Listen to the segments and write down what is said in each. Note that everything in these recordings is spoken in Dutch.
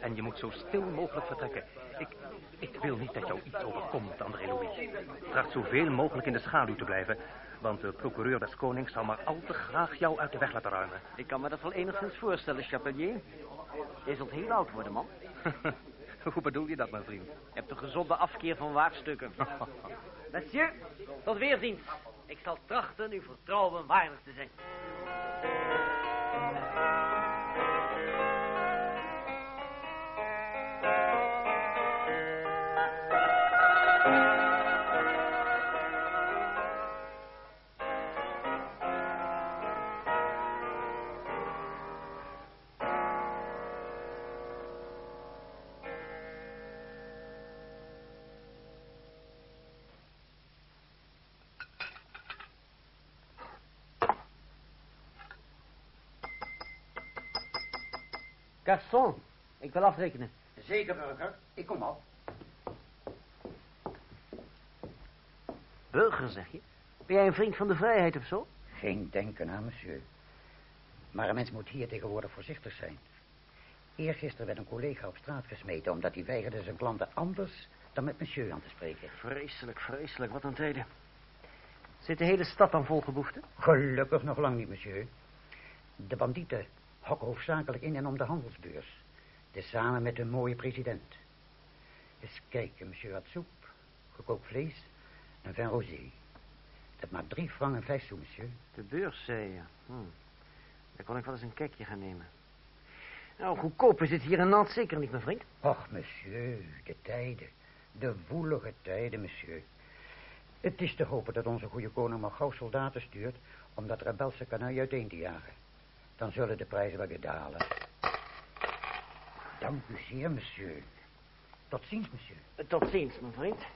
En je moet zo stil mogelijk vertrekken. Ik, ik wil niet dat jou iets overkomt, André Louis. Tracht zoveel mogelijk in de schaduw te blijven. Want de procureur des konings zal maar al te graag jou uit de weg laten ruimen. Ik kan me dat wel enigszins voorstellen, Chapelier. Je zult heel oud worden, man. Hoe bedoel je dat, mijn vriend? Je hebt een gezonde afkeer van waardstukken. Monsieur, tot weerziens. Ik zal trachten uw vertrouwen waardig te zijn. Garçon, ik wil afrekenen. Zeker, burger. Ik kom al. Burger, zeg je? Ben jij een vriend van de vrijheid of zo? Geen denken aan, monsieur. Maar een mens moet hier tegenwoordig voorzichtig zijn. Eergisteren werd een collega op straat gesmeten... omdat hij weigerde zijn klanten anders dan met monsieur aan te spreken. Vreselijk, vreselijk. Wat een tijden. Zit de hele stad dan vol geboefte? Gelukkig nog lang niet, monsieur. De bandieten hokken hoofdzakelijk in en om de handelsbeurs. Tezamen met een mooie president. Eens kijken, monsieur had soep, gekookt vlees en vin rosé. Dat maakt drie francs en vijf sous, monsieur. De beurs, zei je. Hm. Daar kon ik wel eens een kijkje gaan nemen. Nou, goedkoop is het hier in Nantes zeker niet, mijn vriend. Och, monsieur, de tijden. De woelige tijden, monsieur. Het is te hopen dat onze goede koning maar gauw soldaten stuurt... om dat rebelse kanaal uiteen te jagen. Dan zullen de prijzen wel weer dalen. Dank u zeer, monsieur. Tot ziens, monsieur. Tot ziens, mijn vriend.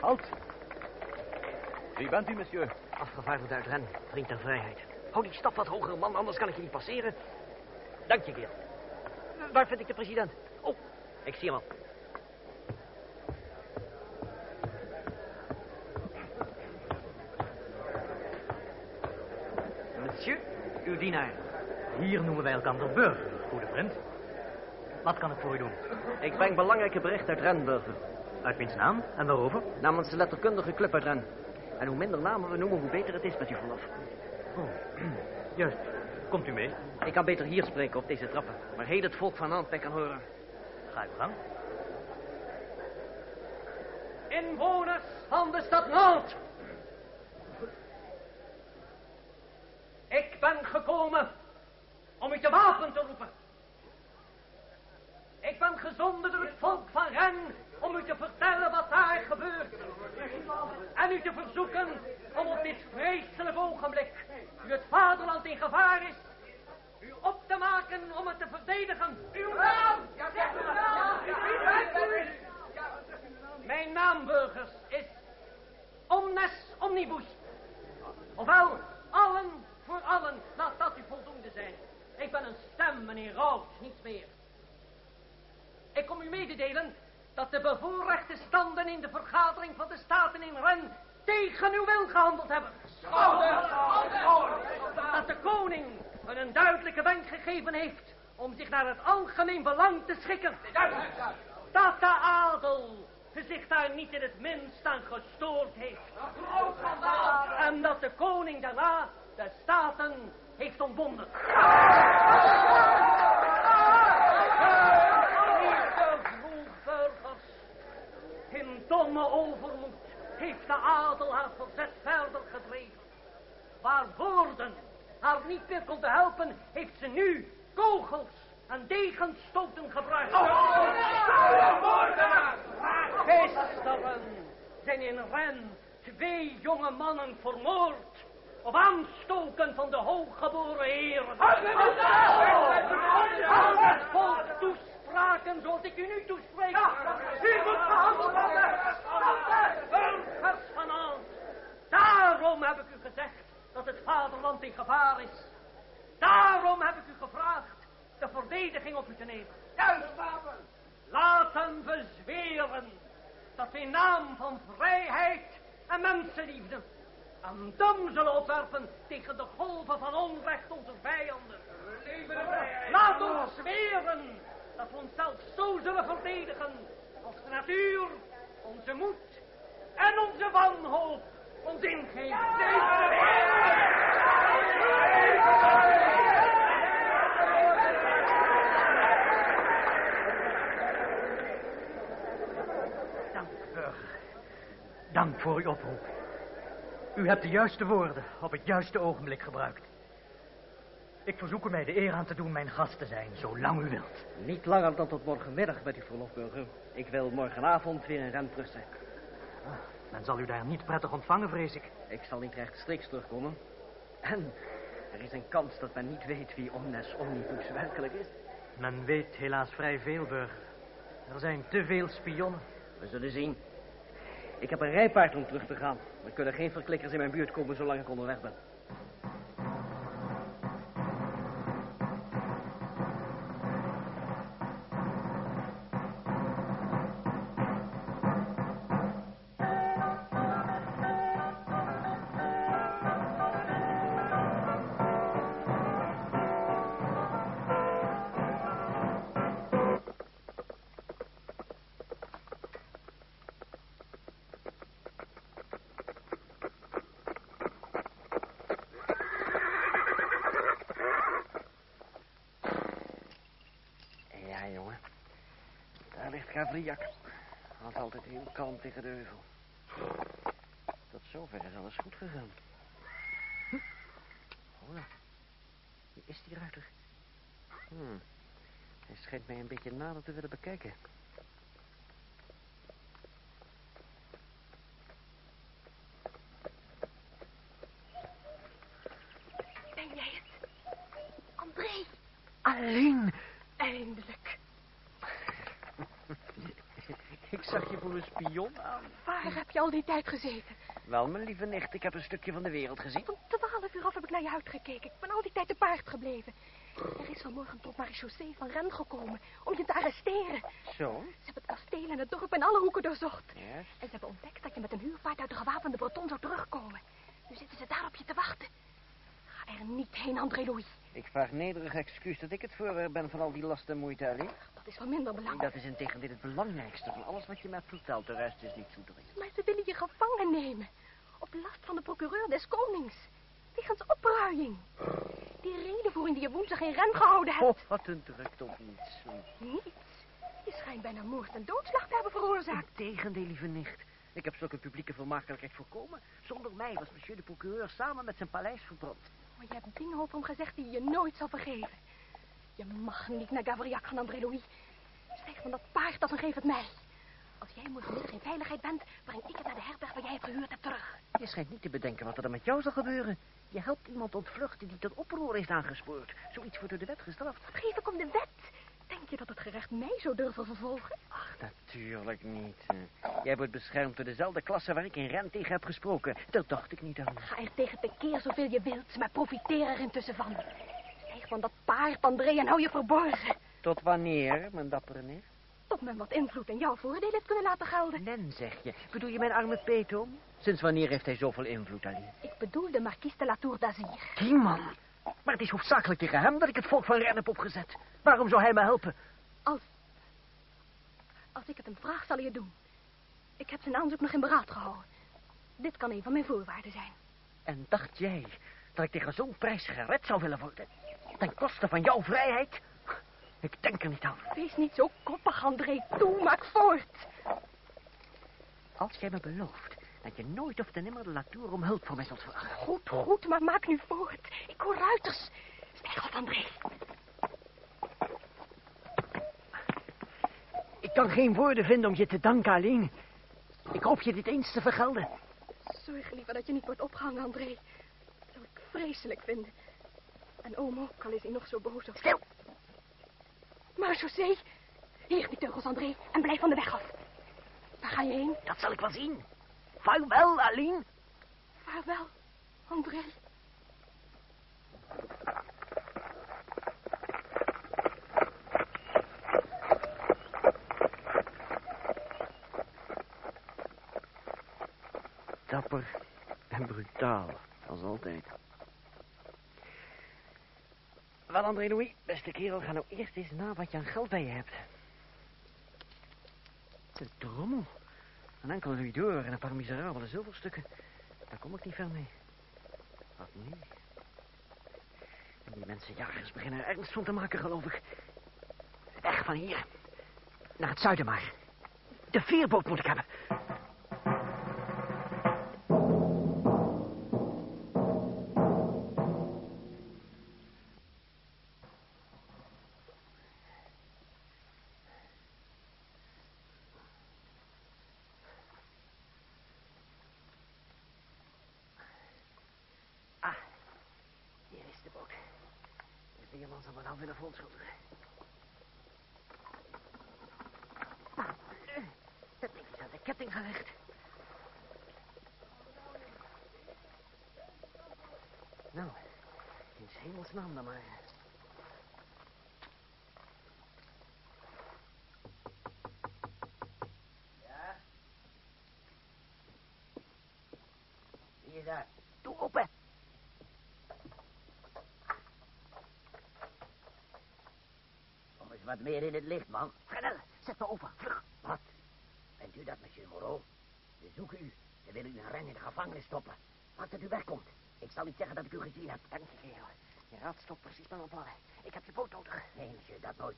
Halt. Wie bent u, monsieur? Afgevaardigd uit Ren, vriend der vrijheid. Hou die stap wat hoger, man, anders kan ik je niet passeren. Dank je, Geert. Waar vind ik de president? Oh, ik zie hem al. Monsieur, uw dienaar. Hier noemen wij elkaar burger, goede vriend. Wat kan ik voor u doen? Ik breng belangrijke berichten uit Renburger. Uit wiens naam en waarover? Namens de letterkundige club uit Ren. En hoe minder namen we noemen, hoe beter het is met u vanaf. Oh, juist. Komt u mee? Ik kan beter hier spreken, op deze trappen. Maar heel het volk van Antwerpen kan horen. Ga ik gang. Inwoners van de stad Nantes. Ik ben gekomen om u te wapen te roepen. Ik ben gezonden door het volk van Ren om u te vertellen wat daar gebeurt. En u te verzoeken om op dit vreselijke ogenblik, nu het vaderland in gevaar is, u op te maken om het te verdedigen. Uw naam! Ja, zeg uw naam! Mijn naam, burgers, is omnes omnibus. Ofwel, allen voor allen, laat dat u voldoende zijn. Ik ben een stem, meneer Rood, niets meer. Ik kom u mededelen dat de bevoorrechte standen in de vergadering van de Staten in Ren tegen uw wil gehandeld hebben. Dat de koning hun een duidelijke wenk gegeven heeft om zich naar het algemeen belang te schikken. Dat de adel zich daar niet in het minst aan gestoord heeft. En dat de koning daarna de staten heeft ontbonden domme overmoed heeft de adel haar verzet verder gedreven. Waar woorden haar niet meer konden helpen, heeft ze nu kogels en degenstoten gebruikt. Gisteren zijn in Ren twee jonge mannen vermoord op aanstoken van de hooggeboren heren. Het volk zoals ik u nu toespreek. U moet gehandeld worden. Burgers van ons. Daarom heb ik u gezegd dat het vaderland in gevaar is. Daarom heb ik u gevraagd de verdediging op u te nemen. Juist, vader. Laten we zweren dat in naam van vrijheid en mensenliefde een dam zullen opwerpen tegen de golven van onrecht onze vijanden. Laat ons zweren dat we onszelf zo zullen verdedigen als de natuur, onze moed en onze wanhoop ons ingeven. Dank, burger. Dank voor uw oproep. U hebt de juiste woorden op het juiste ogenblik gebruikt. Ik verzoek u mij de eer aan te doen mijn gast te zijn, zolang u wilt. Niet langer dan tot morgenmiddag met uw verlof, burger. Ik wil morgenavond weer in Rent terug zijn. Ah, men zal u daar niet prettig ontvangen, vrees ik. Ik zal niet rechtstreeks terugkomen. En er is een kans dat men niet weet wie Omnes Omnibus werkelijk is. Men weet helaas vrij veel, burger. Er zijn te veel spionnen. We zullen zien. Ik heb een rijpaard om terug te gaan. Er kunnen geen verklikkers in mijn buurt komen zolang ik onderweg ben. Tegen de. Tot zover is alles goed gegaan. Oh, wie is die ruiter? Hm. Hij schijnt mij een beetje nader te willen bekijken. Ben jij het? André, Alleen! eindelijk. Ik zag je voor een spion aan. Waar heb je al die tijd gezeten? Wel, mijn lieve nicht, ik heb een stukje van de wereld gezien. Van twaalf uur af heb ik naar je uitgekeken. Ik ben al die tijd te paard gebleven. Er is vanmorgen tot marechaussee van Ren gekomen om je te arresteren. Zo? Ze hebben het kasteel en het dorp in alle hoeken doorzocht. Ja. En ze hebben ontdekt dat je met een huurpaard uit de gewapende Breton zou terugkomen. Nu zitten ze daar op je te wachten. Ga er niet heen, André Louis. Ik vraag nederig excuus dat ik het voorwerp ben van al die last en moeite, Ali. Dat is van minder belang. Dat is in tegendeel het belangrijkste van alles wat je mij vertelt. De rest is niet zo dringend. Maar ze willen je gevangen nemen. Op last van de procureur des konings. Wegens opruiing. Die redenvoering die je woensdag in Ren gehouden hebt. Oh, wat een drukte op niets. Niets. Je schijnt bijna moord en doodslag te hebben veroorzaakt. Tegendeel, lieve nicht. Ik heb zulke publieke vermakelijkheid voorkomen. Zonder mij was monsieur de procureur samen met zijn paleis verbrand. Maar je hebt dingen over hem gezegd die je nooit zal vergeven. Je mag niet naar Gavriac gaan, André Louis. Stijg van dat paard af en geef het mij. Als jij morgenmiddag in veiligheid bent, breng ik het naar de herberg waar jij het gehuurd hebt terug. Je schijnt niet te bedenken wat er dan met jou zal gebeuren. Je helpt iemand ontvluchten die tot oproer heeft aangespoord. Zoiets wordt door de wet gestraft. Geef ik om de wet? Denk je dat het gerecht mij zou durven vervolgen? Ach, natuurlijk niet. Jij wordt beschermd door dezelfde klasse waar ik in Ren tegen heb gesproken. Dat dacht ik niet aan. Ga er tegen tekeer zoveel je wilt, maar profiteer er intussen van. Stijg van dat paard, André, en hou je verborgen. Tot wanneer, mijn dappere nicht? Tot men wat invloed in jouw voordeel heeft kunnen laten gelden. Nen, zeg je. Bedoel je mijn arme Peto? Sinds wanneer heeft hij zoveel invloed, Ali? Ik bedoel de marquise de la Tour d'Azir. Die man. Maar het is hoofdzakelijk tegen hem dat ik het volk van Ren heb opgezet. Waarom zou hij me helpen? Als... Als ik het hem vraag, zal hij het doen. Ik heb zijn aanzoek nog in beraad gehouden. Dit kan een van mijn voorwaarden zijn. En dacht jij dat ik tegen zo'n prijs gered zou willen worden? Ten koste van jouw vrijheid? Ik denk er niet aan. Wees niet zo koppig, André. Toe, maak voort. Als jij me belooft dat je nooit of te nimmer de Latour om hulp voor mij zult vragen. Goed, goed, maar maak nu voort. Ik hoor ruiters. Stijg op, André. Ik kan geen woorden vinden om je te danken, alleen. Ik hoop je dit eens te vergelden. Zorg liever dat je niet wordt opgehangen, André. Dat zou ik vreselijk vinden. En oom ook, al is hij nog zo boos op... Stil! Maar José, hier die teugels, André, en blijf van de weg af. Waar ga je heen? Dat zal ik wel zien. Vaarwel, Aline. Vaarwel, André. Dapper en brutaal, als altijd. Wel, André Louis, beste kerel, ga nou eerst eens na wat je aan geld bij je hebt. De drommel. Een enkele louis door en een paar miserabele zilverstukken. Daar kom ik niet ver mee. Wat nu? En die mensenjagers beginnen er ernst van te maken, geloof ik. Weg van hier. Naar het zuiden maar. De veerboot moet ik hebben. Verontschuldigen. Ah, Het ding is aan de ketting gelegd. Nou, in hemelsnaam dan maar. Ja? Wie is daar? Doe open. Kom eens wat meer in het licht, man. Frenel, zet me over. Vlug. Wat? Bent u dat, monsieur Moreau? Ze zoeken u. Ze willen u een ren in de gevangenis stoppen. Maak dat u wegkomt. Ik zal niet zeggen dat ik u gezien heb. Dank je, kerel. Je raad stopt precies bij mijn plannen. Ik heb je boot nodig. Nee, monsieur, dat nooit.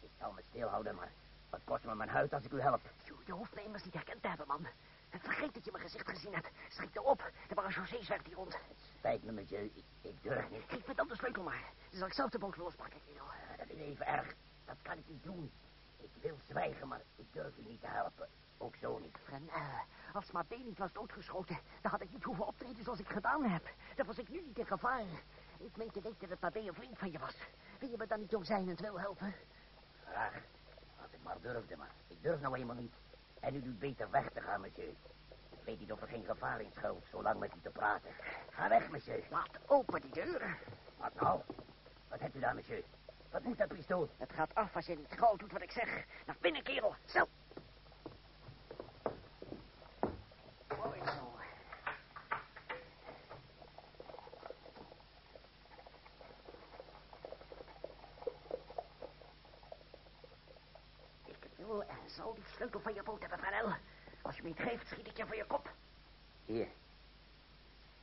Ik zal me stilhouden, maar wat kost me mijn huid als ik u help? Jo, je hoeft me immers niet herkend te hebben, man. Vergeet dat je mijn gezicht gezien hebt. Schiet erop. De marechaussee zwerft hier rond. Spijt me, monsieur. Ik, ik durf niet. Geef me dan de sleutel maar. Dan zal ik zelf de boot lospakken, kerel. Ah, Dat is even erg. Dat kan ik niet doen. Ik wil zwijgen, maar ik durf u niet te helpen. Ook zo niet. Frenel, als Mabé niet was doodgeschoten, dan had ik niet hoeven optreden zoals ik gedaan heb. Dan was ik nu niet in gevaar. Ik meen te weten dat Mabé een vriend van je was. Wil je me dan niet jongzijnend wil helpen? Graag. Als ik maar durfde, maar ik durf nou eenmaal niet. En u doet beter weg te gaan, monsieur. Ik weet niet of er geen gevaar in schuilt, zolang met u te praten. Ga weg, monsieur. Laat open die deur. Wat nou? Wat hebt u daar, monsieur? Wat moet dat pistool? Het gaat af als je niet gauw doet wat ik zeg. Naar binnen, kerel. Zo. Mooi zo. Ik wil en zal die sleutel van je boot hebben, Frenel. Als je me niet geeft, schiet ik je voor je kop. Hier.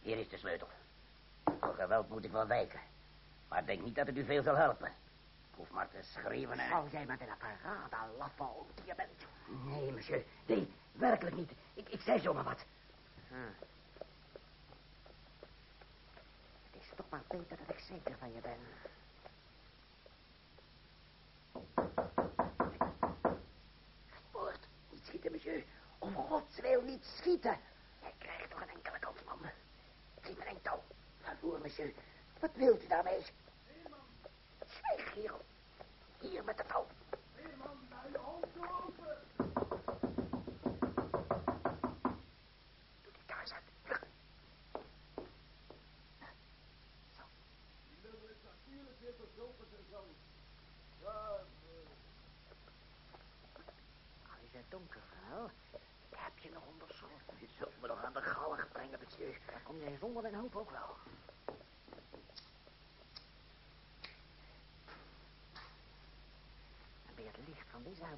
Hier is de sleutel. Voor geweld moet ik wel wijken. Maar denk niet dat het u veel zal helpen. Ik hoef maar te schreeuwen en... Zal jij met een parade lafaal die je bent? Nee, monsieur. Nee, werkelijk niet. Ik, ik zei zomaar wat. Het is toch maar beter dat ik zeker van je ben. Woord, niet schieten, monsieur. Om gods wil niet schieten. Jij krijgt toch een enkele kans, man. Geef me een touw. Ga voor, monsieur. Wat wilt u daarmee? Met de touw.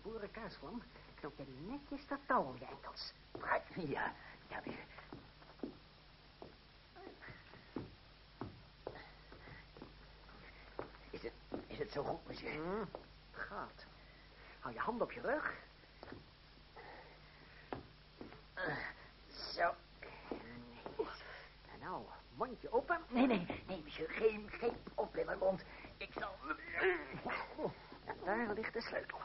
Herboren kaarsvlam knoop je netjes dat touw om je enkels. Ja, ja, monsieur. Is het, is het zo goed, monsieur? Hm, gaat. Hou je hand op je rug. Eh, zo. Nou, mondje open. Nee, nee, nee, monsieur. Geen, geen op in mijn mond. Ik zal... En daar ligt de sleutel.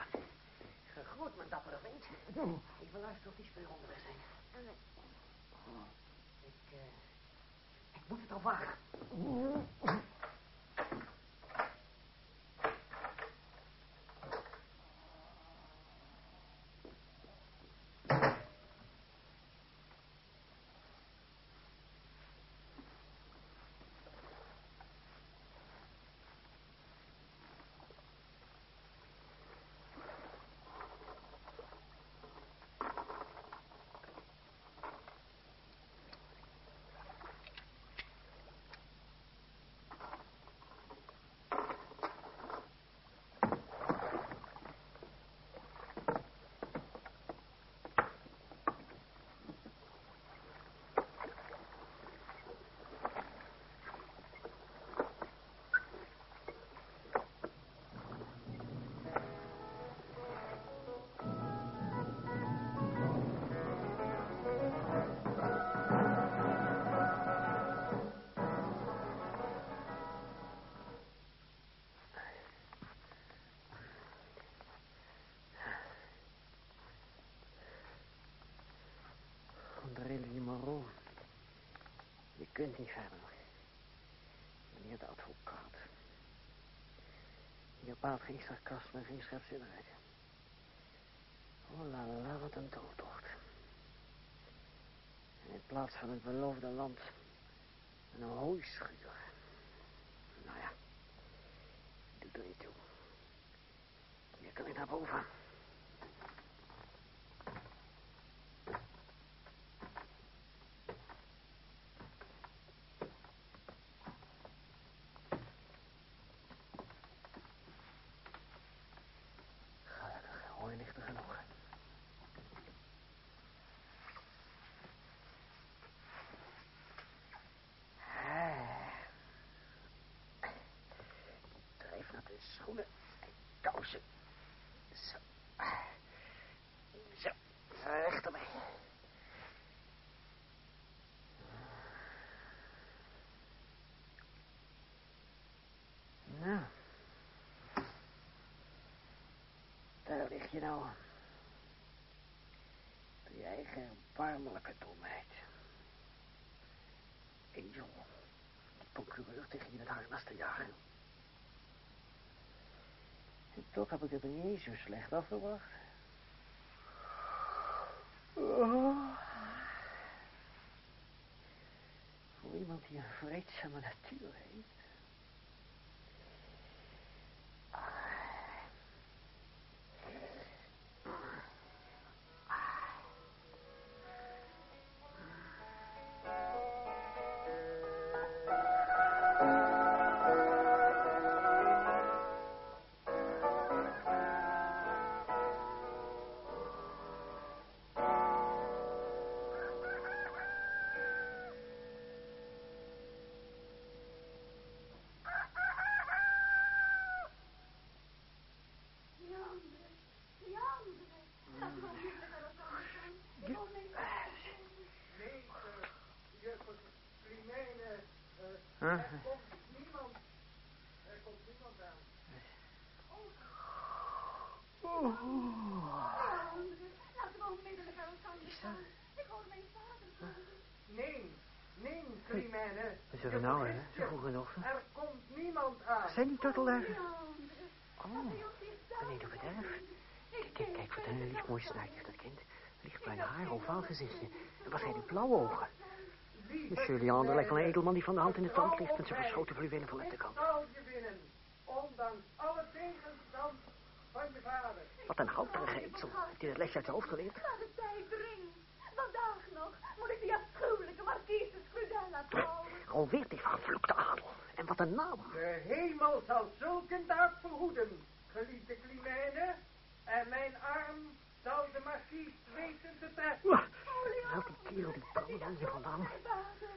Gegroet, mijn dappere vriend. Even luisteren of die spullen onderweg zijn. Ik, eh, ik moet het al wagen. Je kunt niet verder. Meneer de advocaat. Je bepaalt geen sarcasme en geen scherpzinnigheid. Oh la wat een doodtocht. In plaats van het beloofde land een hooischuur. Nou ja, doet er niet toe. Je kan ik naar boven. Gelukkig, hooi ligt er genoeg. Drijf naar de schoenen en kousen. Zo. Zo, recht erbij. Nou. Daar lig je nou. Je eigen erbarmelijke domheid. Angel, die procureur tegen je het harnas te jagen. En toch heb ik het er niet zo slecht afgebracht. Oh. Voor iemand die een vreedzame natuur heeft. Laten we onmiddellijk aan elkaar gaan. Ik hoor mijn vader. Nee, nee, Climene. Wat zullen we nou, hè? Zo vroeg nog. Er komt niemand aan. Zijn die turtel daar? Oh, Beneden op het erf. Kijk, kijk, wat een lief mooi snuitje dat kind. Lichtbruin haar, ovaal gezichtje. En wat zijn die blauwe ogen. Monsieur Leander lijkt wel een edelman die van de hand in de tand ligt... met zijn verschoten fluwelen van de kant. Zal je winnen, ondanks alle tegenstand van je vader. Wat een houterige hij het lesje uit zijn hoofd geleerd? Laat het tijd dringen. Vandaag nog moet ik die afschuwelijke marquise Scudella trouwen. Alweer die vervloekte adel. En wat een naam. De hemel zal zulke daad verhoeden, geliefde Climene. En mijn arm zal de markies weten te treffen. Die kerel die branding hier vandaan. Vader,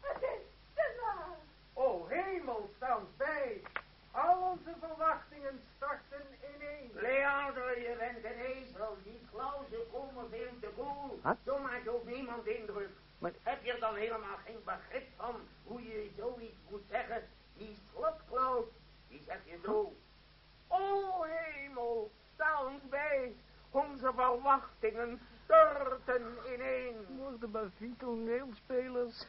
het is te laat. O hemel, stand bij. Al onze verwachtingen starten ineen. Leander, je bent een ezel. Die klauzen komen veel te koel. Wat? Zo maakt ook niemand indruk. Maar- Heb je er dan helemaal geen begrip van hoe je zoiets moet zeggen? Die slotklaus, die zeg je zo. O hemel, sta ons bij. Onze verwachtingen storten ineen. Worden maar vier toneelspelers.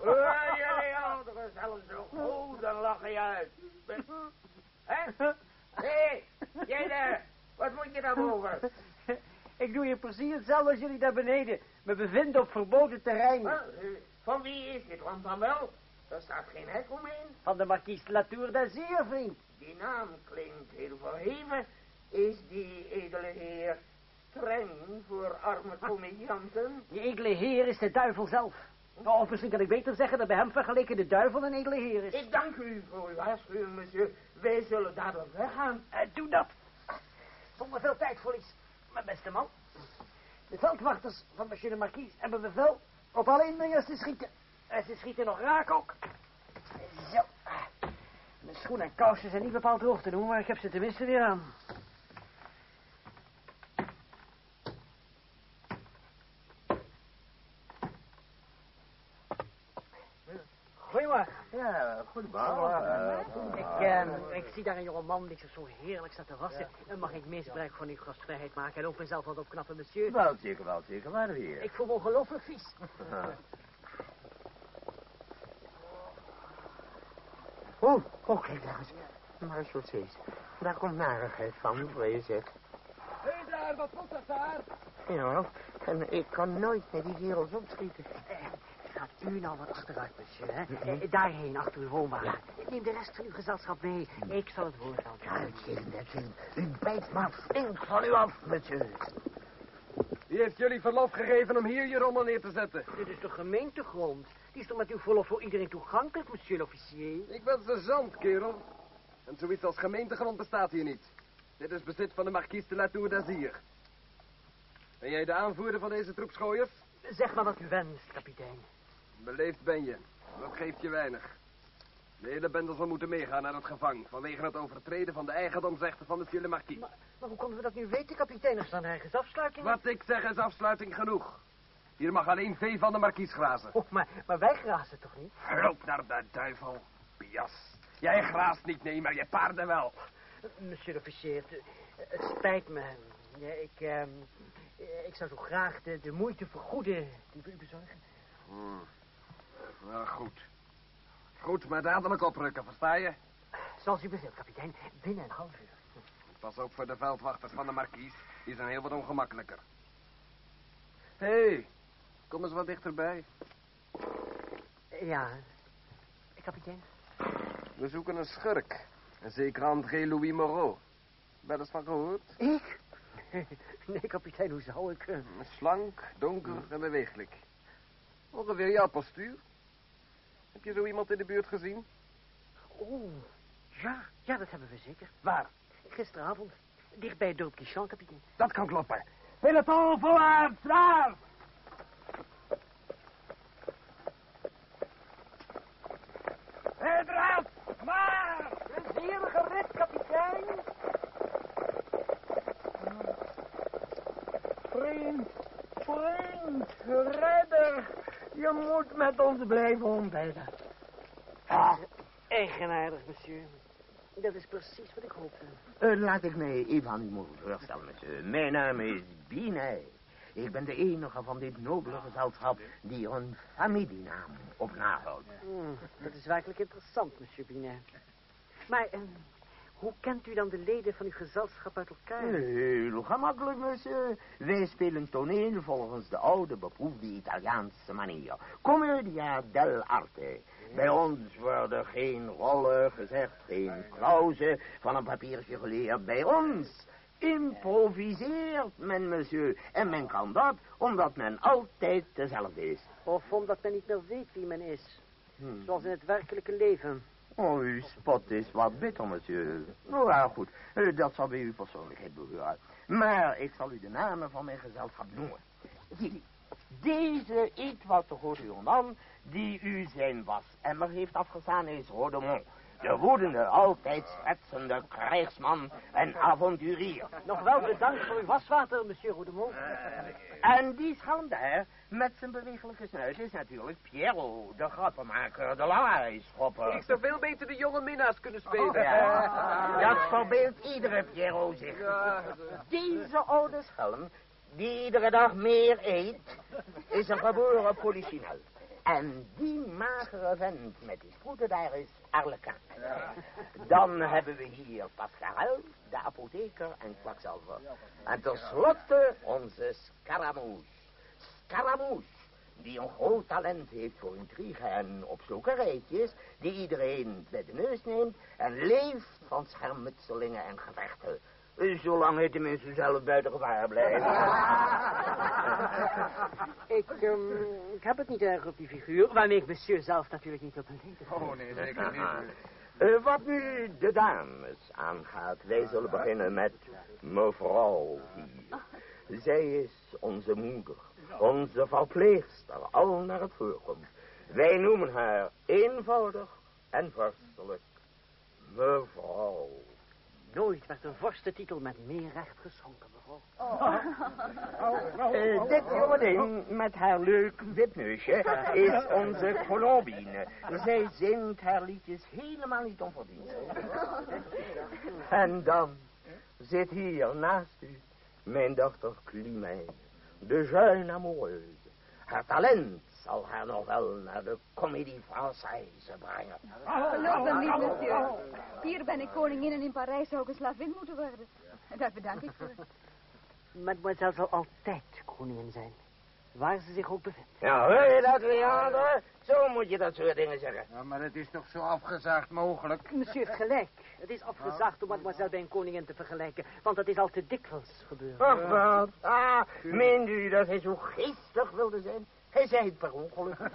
Hoor je Leander zelfs zo goed, dan lach je uit. Hè? Hé, jij daar. Wat moet je daarboven? Ik doe je precies hetzelfde als jullie daar beneden. Me bevinden op verboden terrein. Eh, Van wie is dit land dan wel? Er staat geen hek omheen. Van de markies Latour d'Azur, vriend. Die naam klinkt heel verheven. Is die edele heer streng voor arme comedianten? Die edele heer is de duivel zelf. Of misschien kan ik beter zeggen dat bij hem vergeleken de duivel een edele heer is. Ik dank u voor uw waarschuwing, monsieur. Wij zullen dadelijk weggaan. Eh, doe dat. Zonder veel tijdverlies, mijn beste man. De veldwachters van monsieur de markies hebben bevel op alle indringers te schieten. En ze schieten nog raak ook. Zo. Mijn schoenen en kousen zijn niet bepaald hoog te doen, maar ik heb ze tenminste weer aan. Goedemorgen. Ja, goedemorgen. Ik, eh, ik zie daar een jonge man die zich zo heerlijk staat te wassen. En mag ik misbruik van uw gastvrijheid maken en ook mezelf wat opknappen, monsieur? Wel zeker, wel zeker. Waar hier? Ik voel me ongelooflijk vies. Oh, oh, kijk daar eens. Maar is. Daar komt narigheid van, waar je zegt. Hé daar, wat moet dat daar? Ja, en ik kan nooit met die kerels opschieten. Gaat u nou wat achteruit, monsieur, hè? Eh, Daarheen, achter uw woonwagen. Neem de rest van uw gezelschap mee. Ik zal het woord houden. Zin. U bijt maar flink van u af, monsieur. Wie heeft jullie verlof gegeven om hier je rommel neer te zetten? Dit is de gemeentegrond. Die is toch met uw verlof voor iedereen toegankelijk, monsieur l'officier? Ik ben sergeant, kerel. En zoiets als gemeentegrond bestaat hier niet. Dit is bezit van de marquise de la Tour d'Azir. Ben jij de aanvoerder van deze troep schooiers? Zeg maar wat u wenst, kapitein. Beleefd ben je. Dat geeft je weinig. De hele bende zal moeten meegaan naar het gevang... vanwege het overtreden van de eigendomsrechten van monsieur le marquis. Maar, maar hoe konden we dat nu weten, kapitein? Er staan ergens afsluitingen. Wat ik zeg is afsluiting genoeg. Hier mag alleen vee van de markies grazen. Oh, maar, maar wij grazen toch niet? Loop naar de duivel, Pias. Jij graast niet, nee, maar je paarden wel. Monsieur l'officier, het, spijt me. Ja, ik, ehm, ik zou zo graag de, de moeite vergoeden die we u bezorgen. Hmm. Nou, goed. Goed, maar dadelijk oprukken, versta je? Zoals u beveelt, kapitein. Binnen een half uur. Pas ook voor de veldwachters van de markies. Die zijn heel wat ongemakkelijker. Hé, hey, kom eens wat dichterbij. Ja, kapitein. We zoeken een schurk. Een zeker André-Louis Moreau. Wel eens van gehoord? Ik? Nee, kapitein, hoe zou ik... eh, Slank, donker en bewegelijk. Ongeveer jouw postuur. Heb je zo iemand in de buurt gezien? Oh, ja, ja, dat hebben we zeker. Waar? Gisteravond, dicht bij het kapitein. Dat kan kloppen. Peloton voorwaarts, daar! Het raad, maar! Een zeer gered, kapitein. Vriend, vriend, redder. Je moet met ons blijven ontbijten. Ah, Eigenaardig, monsieur. Dat is precies wat ik hoopte. eh, laat ik mij even aan u mogen voorstellen, monsieur. Mijn naam is Binet. Ik ben de enige van dit nobele gezelschap die een familienaam op nahoudt. Hmm, dat is werkelijk interessant, monsieur Binet. Maar, eh, hoe kent u dan de leden van uw gezelschap uit elkaar? Heel gemakkelijk, monsieur. Wij spelen toneel volgens de oude beproefde Italiaanse manier. Commedia dell'arte. Bij ons worden geen rollen gezegd, geen klauzen van een papiertje geleerd. Bij ons improviseert men, monsieur. En men kan dat omdat men altijd dezelfde is. Of omdat men niet meer weet wie men is. Hmm. Zoals in het werkelijke leven. Oh, uw spot is wat bitter, monsieur. Nou ja, goed. Eh, Dat zal bij uw persoonlijkheid behoren. Maar ik zal u de namen van mijn gezelschap noemen. Zie, deze iets wat te goede man die u zijn wasemmer heeft afgestaan is Rodemont. De woedende, altijd schetsende krijgsman en avonturier. Nog wel bedankt voor uw waswater, monsieur Roudemont. En die schandaar met zijn bewegelijke snuit is natuurlijk Pierrot, de grappenmaker, de lawaaischopper. Ik zou veel beter de jonge minnaars kunnen spelen. Ja, dat verbeeldt iedere Pierrot zich. Ja, Deze oude schelm, die iedere dag meer eet, is een geboren polichinel. En die magere vent met die sproeten daar is Arlequin. Dan hebben we hier Pascal, de apotheker en kwakzalver. En tenslotte onze Scaramouche. Scaramouche, die een groot talent heeft voor intrigue en opzoekerijtjes, die iedereen bij de neus neemt en leeft van schermutselingen en gevechten. Zolang hij tenminste zelf buiten gevaar blijft. Ik, ehm, ik heb het niet erg op die figuur, waarmee ik monsieur zelf natuurlijk niet op beledig. Oh, nee, zeker niet. Eh, wat nu de dames aangaat, wij zullen beginnen met mevrouw hier. Zij is onze moeder, onze verpleegster, al naar het voorkomt. Wij noemen haar eenvoudig en vorstelijk mevrouw Nooit werd een vorstentitel met meer recht geschonken, mevrouw. Eh, dit jonge ding met haar leuk wipneusje is onze Colombine. Zij zingt haar liedjes helemaal niet onverdiend. En dan zit hier naast u mijn dochter Climène, de jeune amoureuse. Haar talent zal haar nog wel naar de comédie française brengen. Geloof hem niet, monsieur. Hier ben ik koningin en in Parijs zou ik een slavin moeten worden. En daar bedank ik voor. Mademoiselle zal altijd koningin zijn. Waar ze zich ook bevindt. Ja, hoor je dat, Leander? Zo moet je dat soort dingen zeggen. Ja, maar het is toch zo afgezaagd mogelijk? Monsieur heeft gelijk. Het is afgezaagd om mademoiselle bij een koningin te vergelijken. Want dat is al te dikwijls gebeurd. Ach, wat? Ah, meent u dat hij zo geestig wilde zijn? Hij zei het per ongeluk.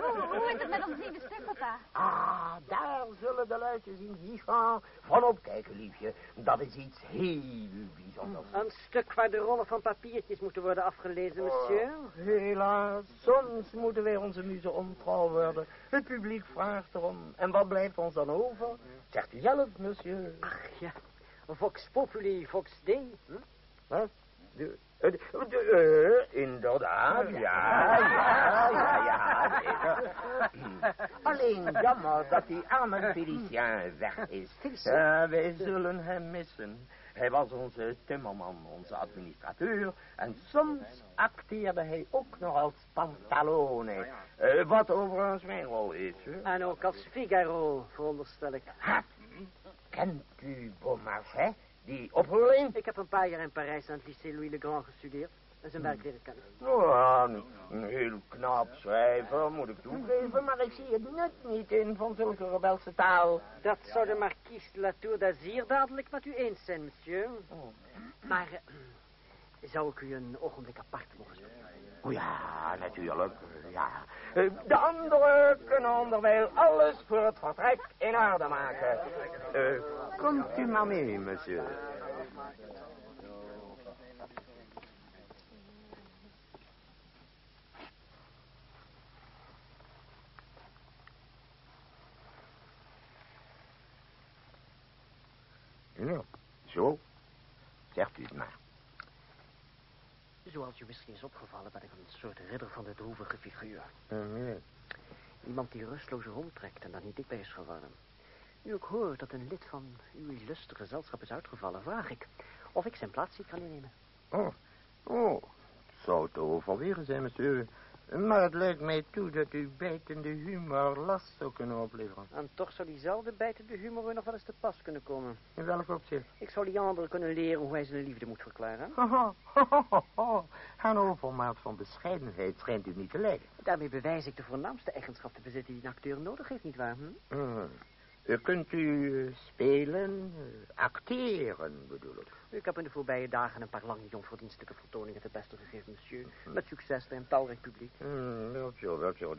Hoe, hoe is het met ons nieuwe stuk, papa? Ah, daar zullen de luidjes in Gigan van opkijken, liefje. Dat is iets heel bijzonders. Een stuk waar de rollen van papiertjes moeten worden afgelezen, monsieur. Helaas, soms moeten wij onze muze ontrouw worden. Het publiek vraagt erom. En wat blijft ons dan over? Zegt u zelf, monsieur. Ach ja, Vox Populi, Vox Dei. Hm? Wat? De, de, de, eh, inderdaad, ja, ja, ja, ja. zeker. Alleen jammer dat die arme Felicien weg is. Ja, wij zullen hem missen. Hij was onze timmerman, onze administrateur. En soms acteerde hij ook nog als Pantalone. Eh, wat overigens mijn rol is. Hè? En ook als Figaro, veronderstel ik. Ha, kent u Beaumarchais? Die opleiding? Ik heb een paar jaar in Parijs aan het lycée Louis le Grand gestudeerd. En zijn werk leren kennen. Ja, een, een heel knap schrijver, moet ik toegeven, maar ik zie het net niet in van zulke rebelse taal. Dat zou de marquise de la Tour d'Azir dadelijk met u eens zijn, monsieur. Maar eh, zou ik u een ogenblik apart mogen spreken? Ja, natuurlijk, ja. De anderen kunnen onderwijl alles voor het vertrek in orde maken. Eh, komt u maar mee, monsieur. Ja, zo. Zegt u het maar. Zoals u misschien is opgevallen, ben ik een soort ridder van de droevige figuur. Mhm. Iemand die rustloos rondtrekt en daar niet dik bij is geworden. Nu ik hoor dat een lid van uw illustre gezelschap is uitgevallen, vraag ik of ik zijn plaats hier kan innemen. Oh, oh. Zou te overwegen zijn, monsieur. Maar het lijkt mij toe dat uw bijtende humor last zou kunnen opleveren. En toch zou diezelfde bijtende humor u nog wel eens te pas kunnen komen. In welk opzicht? Ik zou die anderen kunnen leren hoe hij zijn liefde moet verklaren. Haha, Een overmaat van bescheidenheid schijnt u niet te lijden. Daarmee bewijs ik de voornaamste eigenschap te bezitten die een acteur nodig heeft, nietwaar? Hm? Hmm. Uh, kunt u eh, spelen, eh, acteren bedoel ik? Ik heb in de voorbije dagen een paar lange jongverdienstelijke vertoningen ten beste gegeven, monsieur. Met succes bij een talrijk publiek. Hmm, wel zo, wel zo.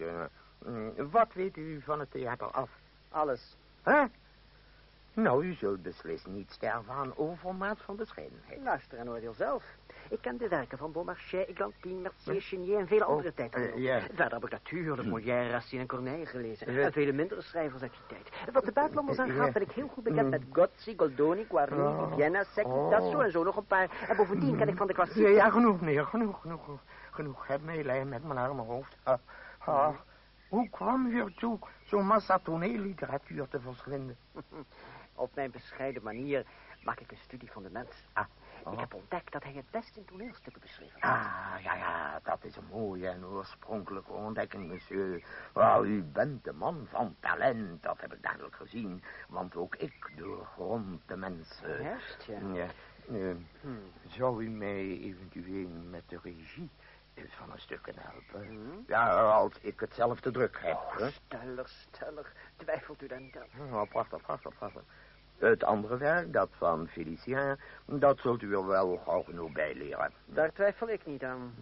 Hmm, Wat weet u van het theater af? Alles. Hè? Nou, u zult beslist niet sterven aan overmaat van bescheidenheid. Luister en oordeel zelf. Ik ken de werken van Beaumarchais, Eglantine, Mercier, Chenier en vele andere Oh, tijden. eh, ja. Verder heb ik natuurlijk Molière, Racine en Corneille gelezen. Ja. En vele mindere schrijvers uit die tijd. Wat de buitenlanders aangaat, Ja. ben ik heel goed bekend Mm. met Gozzi, Goldoni, Guarini, Oh. Vienna, Secchi, Tasso en zo nog een paar. En bovendien ken ik van de klassieke... Ja, ja, genoeg, meneer, genoeg, genoeg. Genoeg, heb meelij met mijn arme hoofd. Ah, ah. Hoe kwam u ertoe zo'n massa toneelliteratuur te verschwinden? Op mijn bescheiden manier maak ik een studie van de mens. Ah, Ik heb ontdekt dat hij het best in toneelstukken beschreven. Ah, ja, ja, dat is een mooie en oorspronkelijke ontdekking, monsieur. Wel, u bent de man van talent, dat heb ik duidelijk gezien. Want ook ik doorgrond de mensen. Juist, ja. Ja. eh, Hmm. Zou u mij eventueel met de regie van een stuk kunnen helpen? Hmm. Ja, als ik het zelf te druk heb. Oh, stellig, stellig. Twijfelt u niet aan? Oh, prachtig, prachtig, prachtig. Het andere werk, dat van Felicien, dat zult u er wel gauw genoeg bij leren. Daar twijfel ik niet aan.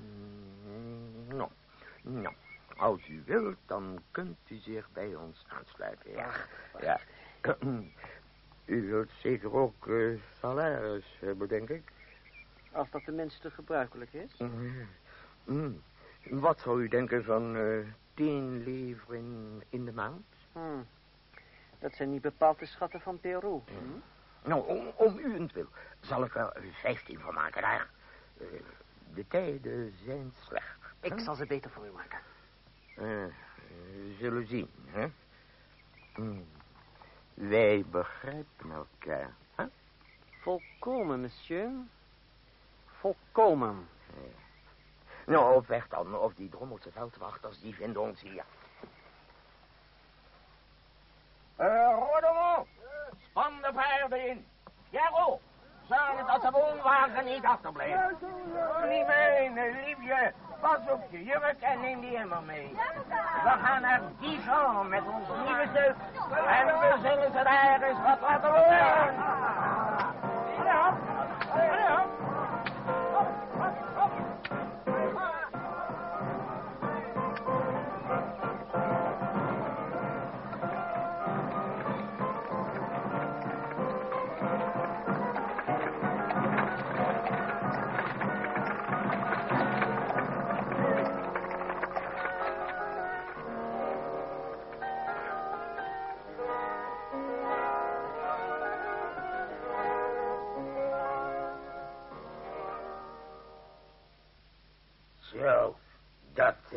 Nou, nou, als u wilt, dan kunt u zich bij ons aansluiten. Ja, ja. U wilt zeker ook eh, salaris hebben, denk ik. Als dat tenminste gebruikelijk is. Mm. Mm. Wat zou u denken van eh tien livres in, de maand? Hmm. Dat zijn niet bepaald de schatten van Peru. Hm? Nou, om, om uwentwil zal ik er vijftien van maken, daar. Eh, de tijden zijn slecht. Ik zal ze beter voor u maken. Eh, we zullen zien, hè? Hm. Wij begrijpen elkaar, hè? Volkomen, monsieur. Volkomen. Nou, op weg dan, of die drommelse veldwachters, die vinden ons hier. Eh, Rodemo, span de paarden in. Jero, zorg dat de woonwagen niet achterblijft. Lieve, liefje, pas op je jurk en neem die emmer mee. We gaan naar Dijon met ons nieuwe stuk. En we zullen ze daar eens wat laten horen. Ja, ja.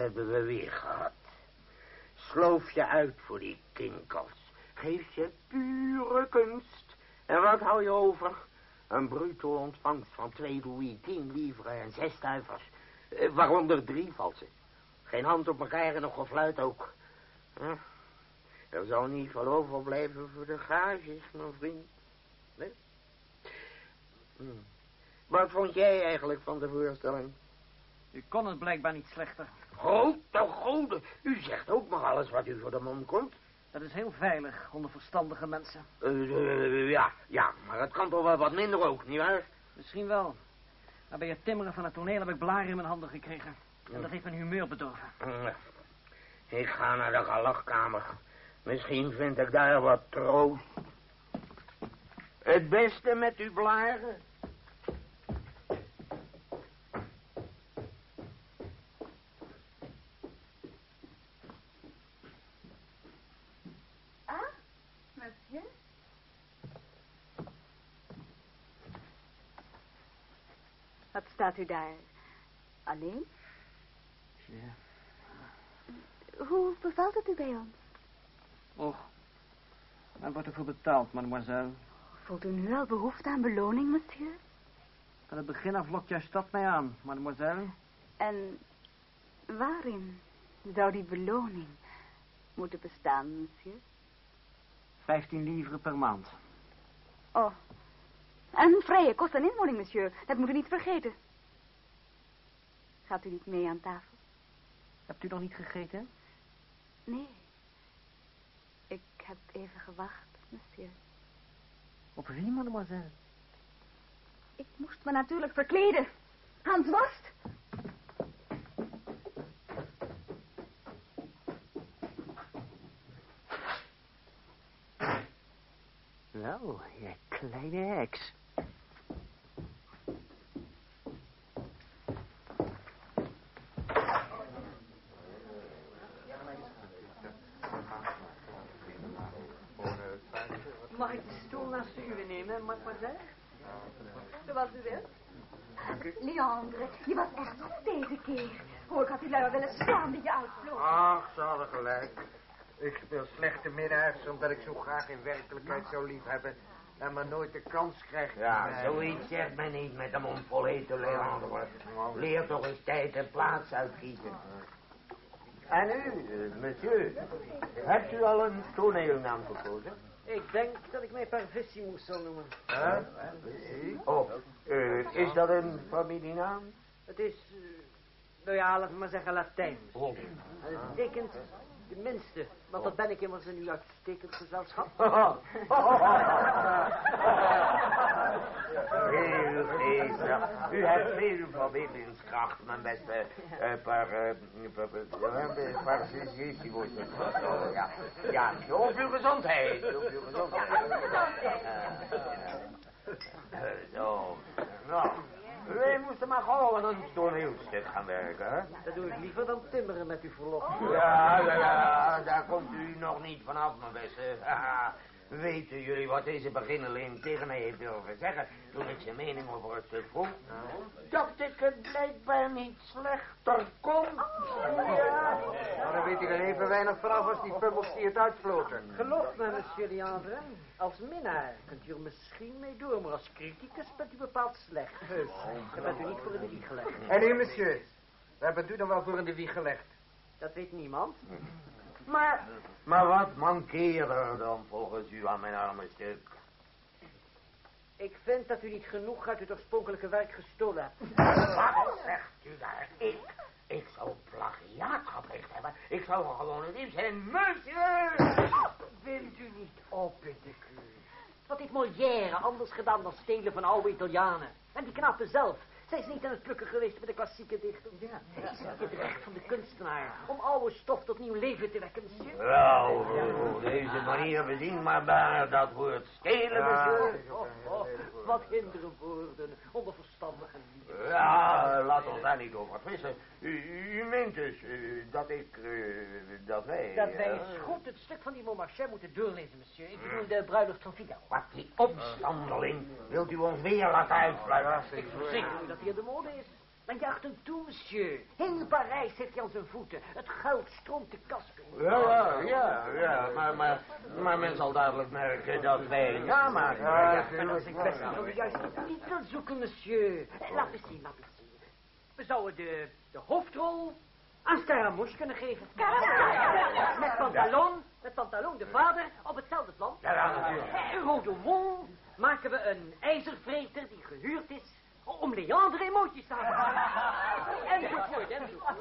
Hebben we weer gehad. Sloof je uit voor die kinkels. Geef je pure kunst. En wat hou je over? Een bruto ontvangst van twee louis, tien livres en zes stuivers. Eh, waaronder drie valsen. Geen hand op elkaar en nog gefluit ook. Er zal niet veel overblijven voor de gages, mijn vriend. Hm. Wat vond jij eigenlijk van de voorstelling? U kon het blijkbaar niet slechter. Grote goden, u zegt ook maar alles wat u voor de mond komt. Dat is heel veilig onder verstandige mensen. Eh, eh, ja, ja, maar het kan toch wel wat minder ook, nietwaar? Misschien wel. Maar bij het timmeren van het toneel heb ik blaren in mijn handen gekregen. En dat heeft mijn humeur bedorven. Ik ga naar de gelachkamer. Misschien vind ik daar wat troost. Het beste met uw blaren. Staat u daar? Alleen? Ja. Hoe bevalt het u bij ons? Och, waar wordt er voor betaald, mademoiselle? Voelt u nu al behoefte aan beloning, monsieur? Van het begin af lokt juist dat mij aan, mademoiselle. En waarin zou die beloning moeten bestaan, monsieur? Vijftien livres per maand. Oh, en vrije kost en inwoning, monsieur. Dat moet u niet vergeten. Gaat u niet mee aan tafel? Hebt u nog niet gegeten? Nee. Ik heb even gewacht, monsieur. Op wie, mademoiselle? Ik moest me natuurlijk verkleden. Hans Worst. Nou, je kleine heks. Mag ik de stoel naast de uwe nemen, mademoiselle? Zoals u wilt. Leandre, je was echt goed deze keer. Hoor, ik had die lui willen slaan die je uitvloog. Ach, ze hadden gelijk. Ik speel slechte minnaars omdat ik zo graag in werkelijkheid zou lief hebben en maar nooit de kans krijg. Ja, Nee. zoiets zegt men niet met een mond vol eten, Leandre. Leer toch eens tijd en plaats uitkiezen. En u, eh, monsieur, hebt u al een toneelnaam gekozen? Ik denk dat ik mij Parvissimus zal noemen. Huh? Oh, eh, is dat een familienaam? Het is, eh, nou ja, we maar zeggen Latijn. Oh. Het betekent de minste, want dat ben ik immers in uw uitstekend gezelschap. Heel geestig. U hebt veel verbeeldingskracht, mijn beste eh, par... eh, par... par... Parcisissimus. Ja, ja, op uw gezondheid. Op uw gezondheid. Eh, eh, Zo. Nou, Wij moesten maar gauw aan een toneelstuk gaan werken, hè? Dat doe ik liever dan timmeren met uw verlof. Ja, ja, ja, daar komt u nog niet vanaf, mijn beste. Weten jullie wat deze beginneling tegen mij heeft durven zeggen toen ik zijn mening over het stuk vroeg? Dat ik het blijkbaar niet slechter kon. Ja. Nou, dan weet ik er even weinig vanaf als die pummels die het uitfloten. Geloof me, monsieur Leandre. Als minnaar kunt u er misschien mee door, maar als criticus bent u bepaald slecht. Heus. Dan bent u niet voor in de wieg gelegd. En u, monsieur? Waar bent u dan wel voor in de wieg gelegd? Dat weet niemand. Maar, maar wat mankeerde er dan volgens u aan mijn arme stuk? Ik vind dat u niet genoeg uit het oorspronkelijke werk gestolen hebt. Wat zegt u daar? Ik? Ik zou plagiaat gepleegd hebben. Ik zou gewoon een dief zijn. Monsieur! Wilt u niet u? Wat heeft Molière anders gedaan dan stelen van oude Italianen? En die knappen zelf. Zij is niet aan het plukken geweest met de klassieke dichter. Ja. Het is niet het recht van de kunstenaar om oude stof tot nieuw leven te wekken, monsieur. Wel, deze manier bezien maar bij dat woord stelen, monsieur. Oh, oh, wat hinderen woorden, onverstandige lieden. Ja, laat ons daar niet over vissen. U, u meent dus eh, dat ik, eh, dat wij... Dat wij eh, eens goed het stuk van die Montmarchais moeten doorlezen, monsieur. Ik bedoel de bruiloft van Figaro. Wat die opstandeling, wilt u ons weer laten uitfluiten? Ik verzeker u dat aan de mode is. Dan jaagt hem toe, monsieur. Heel Parijs heeft hij aan zijn voeten. Het geld stroomt de kas binnen. Ja, ja, ja, ja, maar, maar, maar men zal duidelijk merken dat wij namaken. Ja, En als ik best niet de juiste titel zoeken, monsieur. Laat me zien, laat me zien. We zouden de, de hoofdrol aan Scaramouche kunnen geven. Met pantalon, met pantalon de vader op hetzelfde plan. Ja, ja, natuurlijk. En Rodomont maken we een ijzervreter die gehuurd is om Leandre emoties te halen. Enzovoort, enzovoort.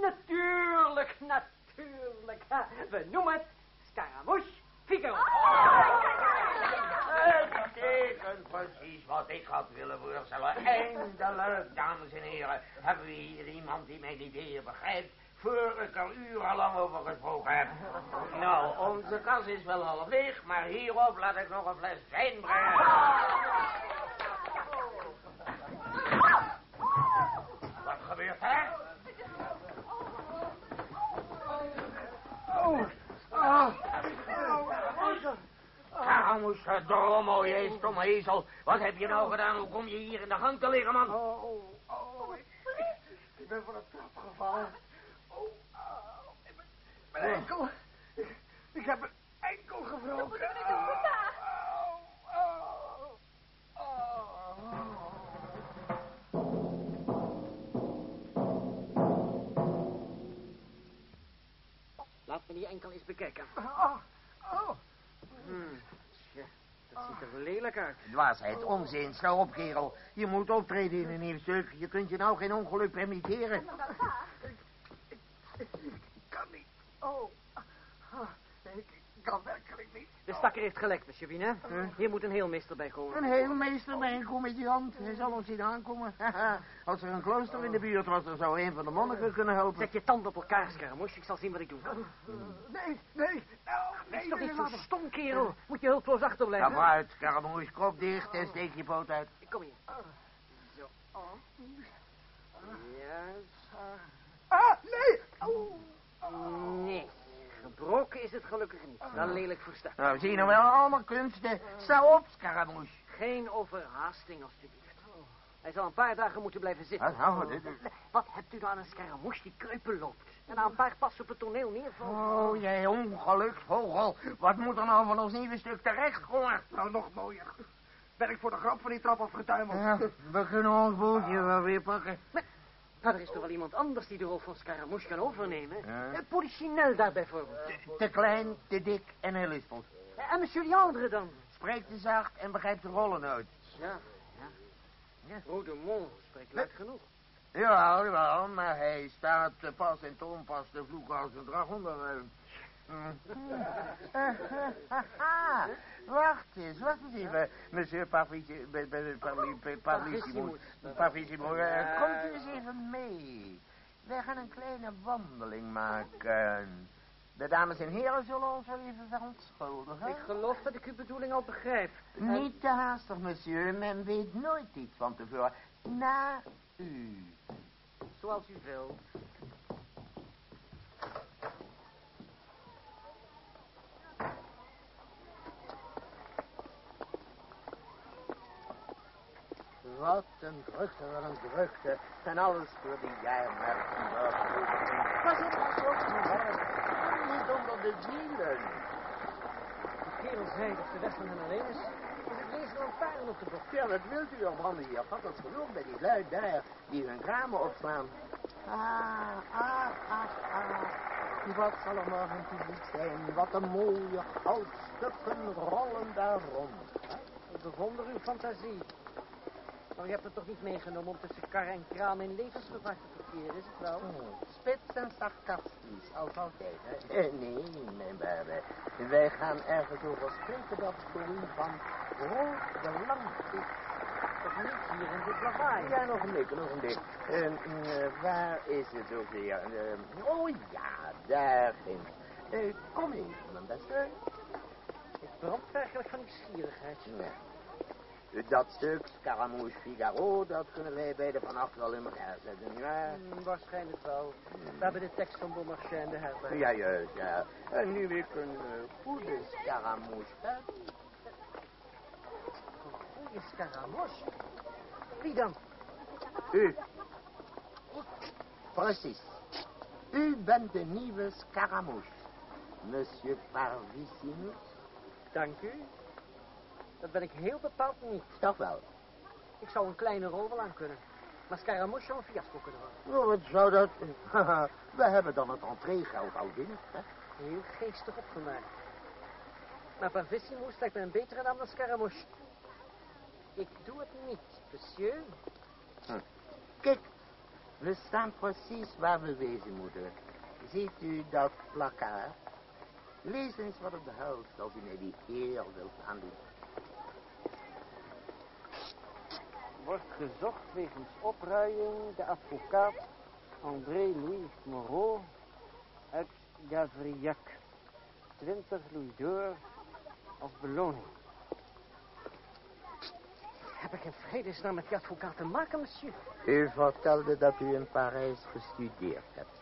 Natuurlijk, natuurlijk. We noemen het Scaramouche Figaro. Het betekent precies wat ik had willen voorstellen. Eindelijk, dames en heren, hebben we hier iemand die mijn ideeën begrijpt. Voor ik er urenlang over gesproken heb. Nou, onze kas is wel half leeg, maar hierop laat ik nog een fles wijn brengen. Er? Oh, ah, Waarom drommel, je stomme ezel. Wat heb je nou gedaan? Hoe kom je hier in de gang te liggen, man? oh, oh, ik, ik ben van de trap gevallen. Oh, ik ben- mijn enkel. Ik, ik heb bekijken. Oh, oh. Hmm. Tja, dat ziet er lelijk uit. Dwaasheid, onzin, sta op, kerel. Je moet optreden in een nieuw stuk. Je kunt je nou geen ongeluk permitteren. Ik kan niet. Oh, ah, ik kan werkelijk niet. De stakker heeft gelekt, monsieur Wiener. Hier moet een heelmeester bij komen. Een heelmeester bij een comediant. Hij zal ons zien aankomen. Als er een klooster in de buurt was, dan zou een van de monniken kunnen helpen. Zet je tanden op elkaar, Scaramouche. Ik zal zien wat ik doe. Nee, nee. Oh, nee, Is toch niet zo stom, kerel? Moet je hulploos achterblijven? Ga vooruit, Scaramouche, kop dicht en steek je poot uit. Kom hier. Zo. Juist. Ah, nee. Oh. Nee. Gebroken is het gelukkig niet. Wel lelijk verstaan. Nou, zie je nou wel allemaal kunsten. Sta op, Scaramouche. Geen overhaasting, alstublieft. Hij zal een paar dagen moeten blijven zitten. Wat, nou, dit is- Wat hebt u nou aan een scaramouche die kreupel loopt? En na een paar passen op het toneel neervalt? Oh, jij ongeluksvogel. Wat moet er nou van ons nieuwe stuk terechtkomen? Nou, nog mooier. Ben ik voor de grap van die trap afgetuimeld. Ja, we kunnen ons bootje wel weer pakken. Maar er is toch wel iemand anders die de rol van scaramouche kan overnemen? Ja. Eh, Polichinel daar bijvoorbeeld. Te, te klein, te dik en heel lispels. Eh, En monsieur Leandre dan? Spreekt te zacht en begrijpt de rollen uit. Ja, ja. ja. Rodemont spreekt luid genoeg. Ja, jawel, maar hij staat pas en te onpas te vloeken als een dragonder. Wacht eens, wacht eens even, monsieur Parlissimus. Parvissimo, komt u eens even mee. Wij gaan een kleine wandeling maken. De dames en heren zullen ons wel even verontschuldigen. Ik geloof dat ik uw bedoeling al begrijp. Niet te haastig, monsieur. Men weet nooit iets van tevoren. Na u. Zoals u wilt. Wat een drukte, wat een drukte. En alles voor die jaarmerken. Was het maar zo gewerkt? Niet onder de wielen. De kerel zei dat de weg van hen alleen is. Is het lezen van paren op de bocht. Ja, wat wilt u, op handen hier? Wat is genoeg bij die lui daar, die hun kramen opslaan. Ah, ah, ah, ah. Wat zal er morgen publiek zijn? Wat een mooie goudstukken rollen daar rond. Bewonder uw fantasie. Maar u hebt het toch niet meegenomen om tussen kar en kraam in levensgevaar te verkeren, is het wel? Oh, spits en sarcastisch, als altijd. Hè? Eh, nee, mijn waarde. Wij gaan ergens over spreken dat voor u van groot belang is. Toch niet hier in dit lawaai? Ja, nog een blik, nog een blik. Eh, mm, eh, waar is het ook weer? Eh, oh ja, daar ginds. Eh, kom even, mijn beste. Ik brand werkelijk van nieuwsgierigheid. Ja. Dat stuk, Scaramouche Figaro, dat kunnen wij beide vannacht wel in elkaar zetten, ja. Hmm, waarschijnlijk wel. We hebben de tekst van Beaumarchais in de herberg. Ja, juist, ja. En nu ik een goede Scaramouche heb. Een goede scaramouche. Wie dan? U. Precies. U bent de nieuwe Scaramouche. Monsieur Parvissimus. Dank u. Dat ben ik heel bepaald niet. Toch wel. Ik zou een kleine rol wel aan kunnen. Maar Scaramouche zou een fiasco kunnen worden. Oh, wat zou dat... We hebben dan het entreegeld al binnen, hè? Heel geestig opgemaakt. Maar Parvissimus lijkt me een betere naam dan Scaramouche. Ik doe het niet, monsieur. Kijk, we staan precies waar we wezen moeten. Ziet u dat plakkaat? Lees eens wat het behelst als u mij die eer wilt aandoen. Wordt gezocht wegens opruiing de advocaat André-Louis Moreau uit Gavrillac. 20 louis d'or als beloning. Heb ik in vredesnaam met die advocaat te maken, monsieur? U vertelde dat u in Parijs gestudeerd hebt.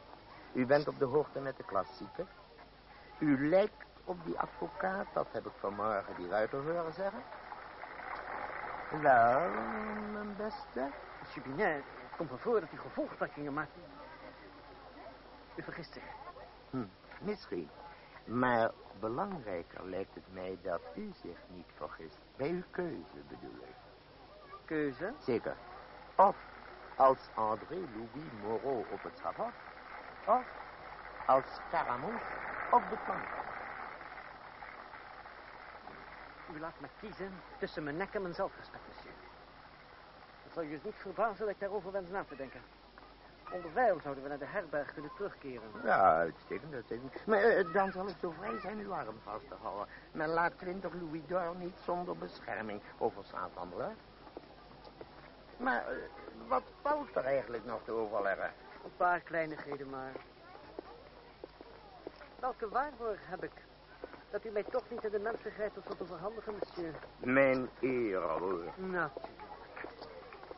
U bent op de hoogte met de klassieken. U lijkt op die advocaat, dat heb ik vanmorgen die ruiter horen zeggen. Wel, mijn beste. Monsieur Binet, het komt me voor dat u gevolgtrekkingen maakt. U vergist zich. Hm, misschien. Maar belangrijker lijkt het mij dat u zich niet vergist. Bij uw keuze bedoel ik. Keuze? Zeker. Of als André-Louis Moreau op het schavot. Of als Scaramouche op de plank. U laat me kiezen tussen mijn nek en mijn zelfrespect, monsieur. Het zal je dus niet verbazen dat ik daarover wens na te denken. Onderwijl zouden we naar de herberg kunnen terugkeren. Ja, uitstekend, uitstekend. Maar eh, dan zal ik zo vrij zijn uw arm vast te houden. Men laat 20 louis d'or niet zonder bescherming over wandelen. Maar eh, wat valt er eigenlijk nog te overleggen? Een paar kleinigheden maar. Welke waarborg heb ik dat u mij toch niet in de menselijkheid wilt overhandigen, monsieur? Mijn eer, hoor. Natuurlijk.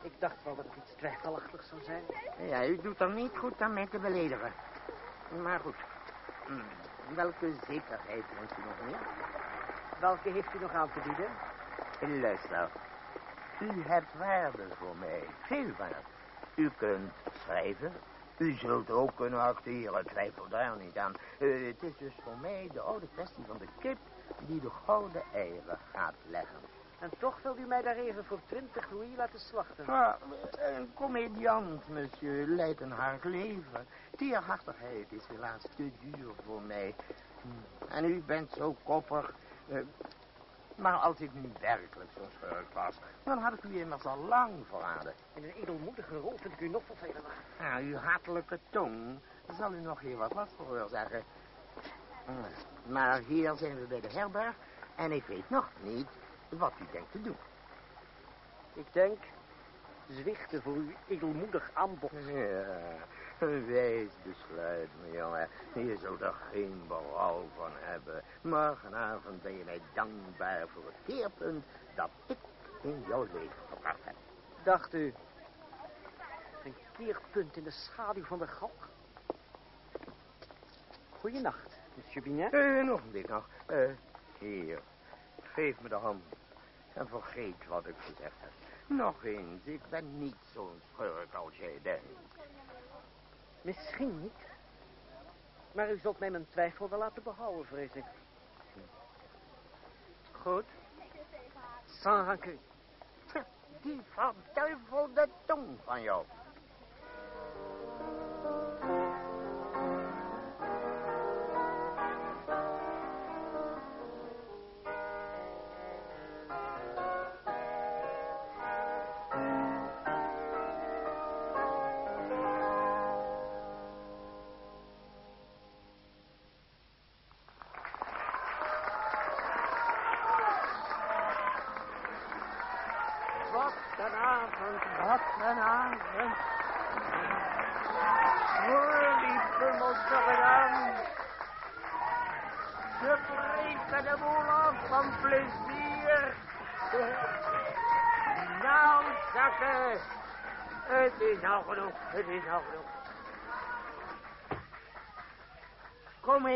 Ik dacht wel dat het iets twijfelachtigs zou zijn. Ja, u doet er niet goed aan mij te beledigen. Maar goed. Hm, Welke zekerheid wenst u nog meer? Welke heeft u nog aan te bieden? Luister. U hebt waarde voor mij. Veel waarde. U kunt schrijven. U zult ook kunnen acteren. Twijfel daar niet aan. Eh, het is dus voor mij de oude kwestie van de kip die de gouden eieren gaat leggen. En toch wilt u mij daar even voor 20 louis laten slachten. Maar een comediant, monsieur, leidt een hard leven. Tierhartigheid is helaas te duur voor mij. En u bent zo koppig. Eh, maar als ik nu werkelijk zo'n schurk was, dan had ik u immers al lang verraden. In een edelmoedige rol vind ik u nog vervelender. Ja, uw hartelijke tong zal u nog heel wat last veroorzaken. Hm. Maar hier zijn we bij de herberg en ik weet nog niet wat u denkt te doen. Ik denk zwichten voor uw edelmoedig aanbod. Ja, Een wijs besluit, mijn jongen. Je zult er geen berouw van hebben. Morgenavond ben je mij dankbaar voor het keerpunt dat ik in jouw leven gebracht heb. Dacht u. Een keerpunt in de schaduw van de galg. Goeienacht, monsieur Binet. Eh, nog een ding nog. Eh, hier, geef me de hand. En vergeet wat ik gezegd heb. Nog eens, ik ben niet zo'n schurk als jij denkt. Misschien niet. Maar u zult mij mijn twijfel wel laten behouden, vrees ik. Goed. Sans rancune. Die verduivelde tong van jou. Genoeg, het is nou genoeg. Kom